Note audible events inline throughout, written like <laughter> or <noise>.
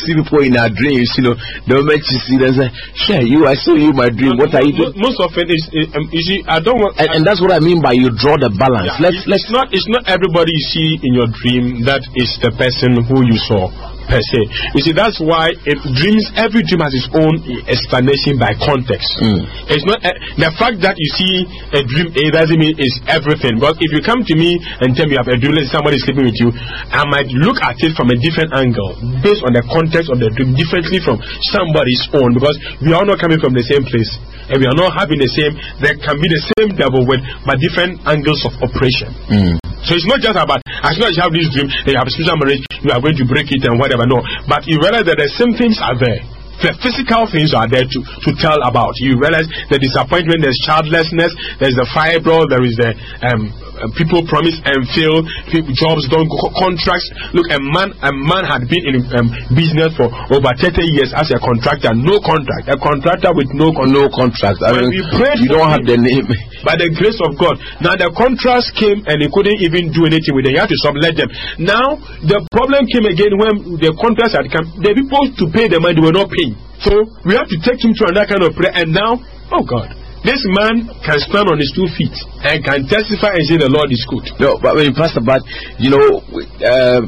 see people in our dreams, you know, the moment you see them say, "Share you, I saw you in my dream. What are you doing?" Most of it is, is um, you see, I don't want. And, and that's what I mean by you draw the balance. Yeah, let's it's, let's it's not it's not everybody you see in your dream that is the person who you saw per se. You see, that's why it, dreams every dream has its own explanation by context. Mm. It's not uh, the fact that you see a dream it doesn't mean it's everything. But if you come to me and tell me you have a dream, let's somebody is sleeping with you, I might look at it from a different angle based on the context of the dream differently from somebody's own because we are not coming from the same place and we are not having the same. There can be the same devil with but different angles of operation. Mm. So it's not just about as soon as you have this dream, you have a spiritual marriage, you are going to break it and whatever. No, but you realize that the same things are there. The physical things are there to, to tell about. You realize the disappointment, there's childlessness, there's the fibroid, there is the um, uh, people promise and fail, people, jobs don't go, contracts. Look, a man a man had been in um, business for over 30 years as a contractor, no contract, a contractor with no contract. no contract. I mean, you don't have the name. by the grace of God. Now the contracts came and he couldn't even do anything with them. He had to sublet them. Now the problem came again when the contracts had come. The people to pay the money they were not paying. So we have to take him to another kind of prayer. And now, oh God, this man can stand on his two feet and can testify and say the Lord is good. No, but I mean, Pastor, but you know, uh,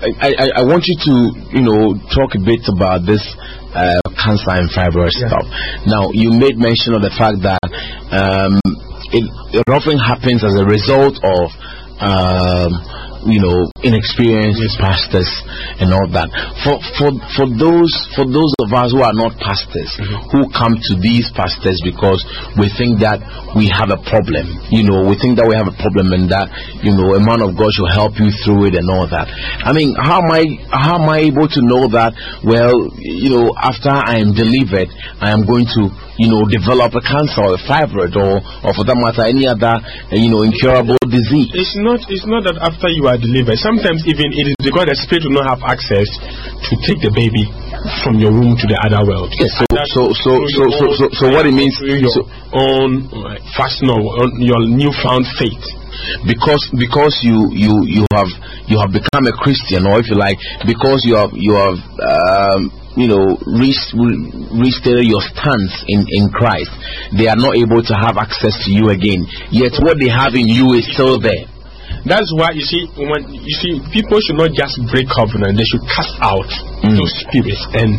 I, I I want you to you know talk a bit about this uh, cancer and fibroid stuff. Now, you made mention of the fact that um, it, it often happens as a result of. Um, you know, inexperienced pastors and all that. For for for those for those of us who are not pastors, mm-hmm. who come to these pastors because we think that we have a problem. You know, we think that we have a problem and that you know a man of God should help you through it and all that. I mean, how am I how am I able to know that? Well, you know, after I am delivered, I am going to you know develop a cancer or a fibroid or or for that matter any other you know incurable disease. It's not. It's not that after you are delivered. Sometimes even it is because the spirit will not have access to take the baby from your womb to the other world. Yes, so- so- so- so- so- so- so what it means- your so- own fasting or on your newfound faith. Because because you you you have you have become a Christian, or if you like, because you have you have um, you know reached restated your stance in in Christ, they are not able to have access to you again. Yet what they have in you is still there. That's why you see when you see people should not just break covenant; they should cast out Mm. those spirits and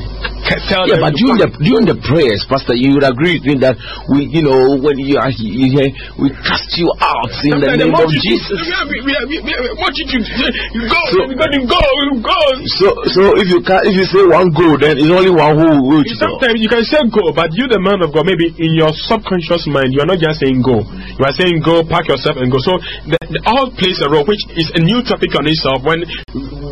tell Yeah, but during the during the prayers, Pastor, you would agree with me that we, you know, when you are here, we cast you out in the name of Jesus. We, multitude, you go, So- go, go. So, so if you can, if you say one go, then it's only one who will go. Sometimes you can say go, but you, the man of God, maybe in your subconscious mind, you are not just saying go. You are saying go, pack yourself and go. So the, the, all plays a role, which is a new topic on itself when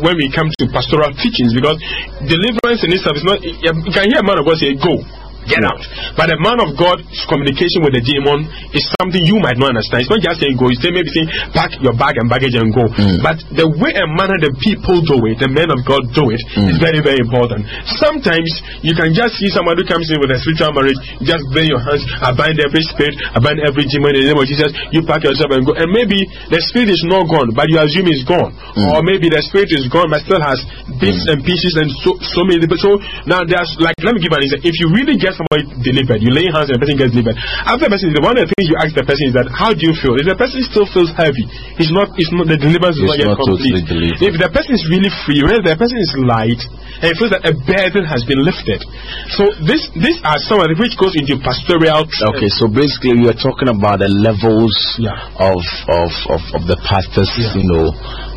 when we come to pastoral teachings, because deliverance in itself is not. You can hear a man of God say go. Get out. But a man of God's communication with the demon is something you might not understand. It's not just saying go. It's saying maybe saying pack your bag and baggage and go. Mm. But the way and manner the people do it, the men of God do it, is mm. very, very important. Sometimes you can just see somebody who comes in with a spiritual marriage, just lay your hands, I bind every spirit, I bind every demon in the name of Jesus, you pack yourself and go. And maybe the spirit is not gone, but you assume it's gone. Mm. Or maybe the spirit is gone, but still has bits and pieces and so, so many. So now there's like, let me give an example. If you really get somebody delivered, you lay hands and the person gets delivered. After the person, one of the things you ask the person is that, how do you feel? If the person still feels heavy, it's not, it's not, the deliverance is not yet totally complete. delivered. If the person is really free, whereas the person is light, and feels that a burden has been lifted. So this, these are some of which goes into pastoral. Okay, so basically you are talking about the levels Yeah. of, of, of, of the pastors, Yeah. you know,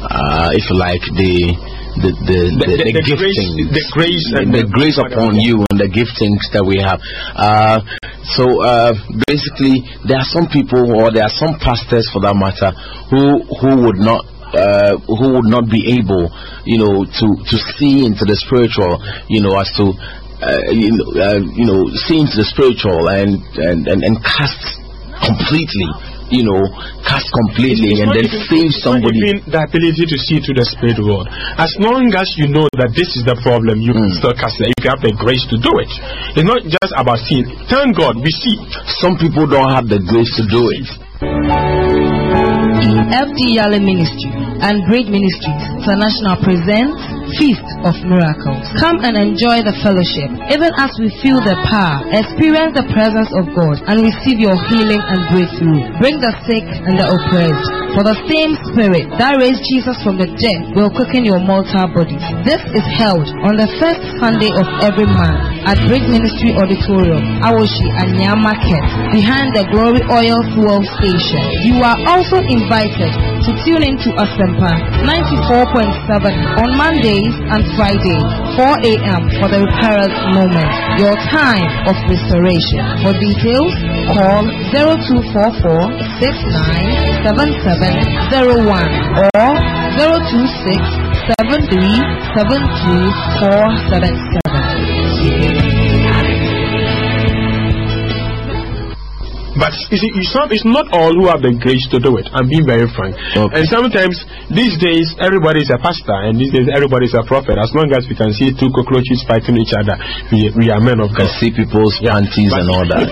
uh, if you like, the the the, the, the- the, the grace- the grace and the, the- grace upon you and the giftings that we have. Uh, so uh, basically, there are some people, or there are some pastors, for that matter, who who would not uh, who would not be able, you know, to to see into the spiritual, you know, as to uh, you know, uh, you know, see into the spiritual and and and, and cast completely, you know, cast completely and then even- save it's not somebody. even the ability to see to the spirit world. As long as you know that this is the problem, you can mm. still cast it. If you have the grace to do it, it's not just about seeing. Thank God we see. Some people don't have the grace to do it. FD Yale Ministry and Great Ministries International presents Feast of Miracles. Come and enjoy the fellowship, even as we feel the power, experience the presence of God, and receive your healing and breakthrough. Bring the sick and the oppressed. For the same Spirit that raised Jesus from the dead will quicken your mortal bodies. This is held on the first Sunday of every month at Bridge Ministry Auditorium, Awoshie Anyaa Market, behind the Glory Oil Fuel Station. You are also invited to tune in to Asempa 94.7 on Mondays and Fridays, 4 a.m. for the Repairers Moment, your time of restoration. For details, call 0244 697701 or 026 But you see, you some, it's not all who have the grace to do it. I'm being very frank. Okay. And sometimes these days everybody is a pastor, and these days everybody is a prophet. As long as we can see two cockroaches fighting each other, we, we are men of God. see people's panties and all that.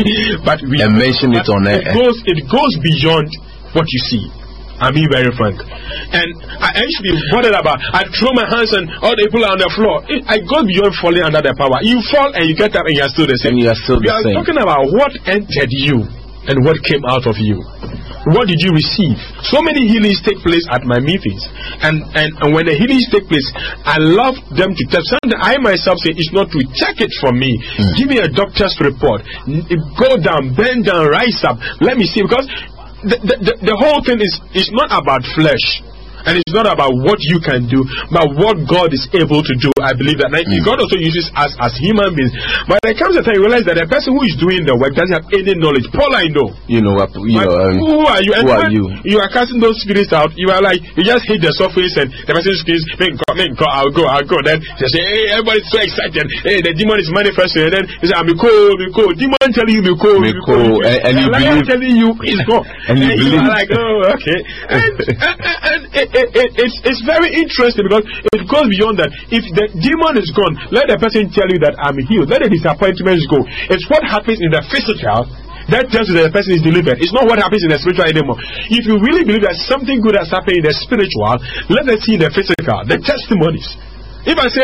<laughs> but we And mention it but on it air. goes it goes beyond what you see. I'm being very frank. And I, I to be bothered about I throw my hands and all the people are on the floor. I go beyond falling under the power. You fall and you get up and you are still the same. And you are still We the are same. talking about what entered you and what came out of you. What did you receive? So many healings take place at my meetings, and and, and when the healings take place, I love them to tell. Sometimes I myself say it's not to check it for me. Give me a doctor's report. Go down, bend down, rise up. Let me see because the, the, the, whole thing is is not about flesh. And it's not about what you can do, but what God is able to do. I believe that. Now, God also uses us as human beings. But there comes a time you realize that the person who is doing the work doesn't have any knowledge. Paul, I know. You know, what- you know, um, who are you? And who are you? You are casting those spirits out. You are like you just hit the surface, and the person screams, "Man, God, man, God, I'll go, I'll go." Then they say, "Hey, everybody's so excited. Hey, the demon is manifesting." And then they say, "I'm cool, I'm cool." Demon telling you, "Me cool, me Miko, cool." and- and you believe- telling you, "He's gone." <laughs> And you are believe. like, "Oh, okay." <laughs> And, and, and it, it, it, it's it's very interesting because it goes beyond that. If the demon is gone, let the person tell you that I'm healed. Let the disappointments go. It's what happens in the physical that tells you that the person is delivered. It's not what happens in the spiritual anymore. If you really believe that something good has happened in the spiritual, let us see in the physical, the testimonies. If I say